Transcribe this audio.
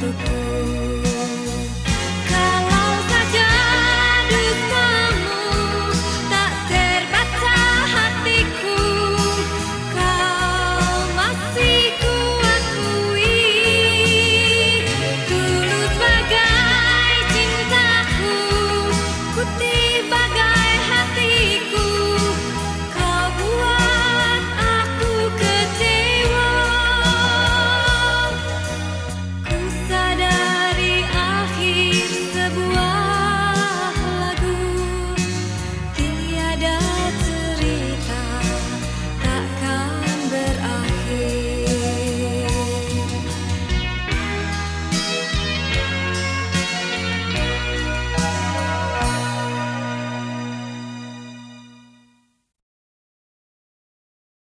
the door.